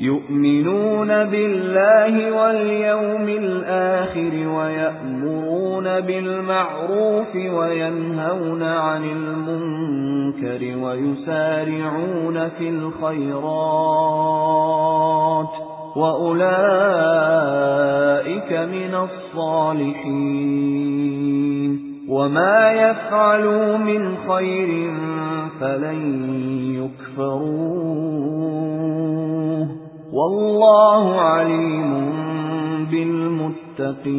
يُؤْمِنُونَ بِاللَّهِ وَالْيَوْمِ الْآخِرِ وَيَأْمُرُونَ بِالْمَعْرُوفِ وَيَنْهَوْنَ عَنِ الْمُنكَرِ وَيُسَارِعُونَ فِي الْخَيْرَاتِ وَأُولَئِكَ مِنَ الصَّالِحِينَ وَمَا يَفْعَلُوا مِنْ خَيْرٍ فَلَن يُكْفَرُوهُ وَاللَّهُ عَلِيمٌ بِالْمُتَّقِينَ.